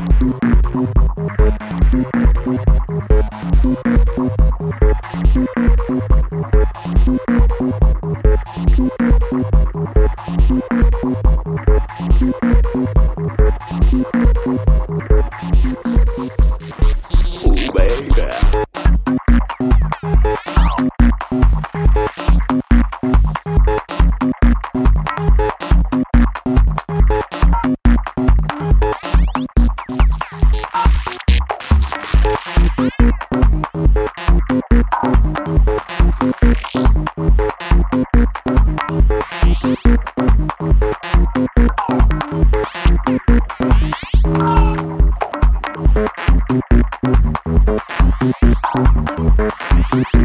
Bye.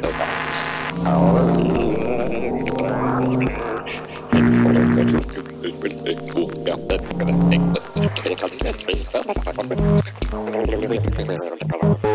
What's my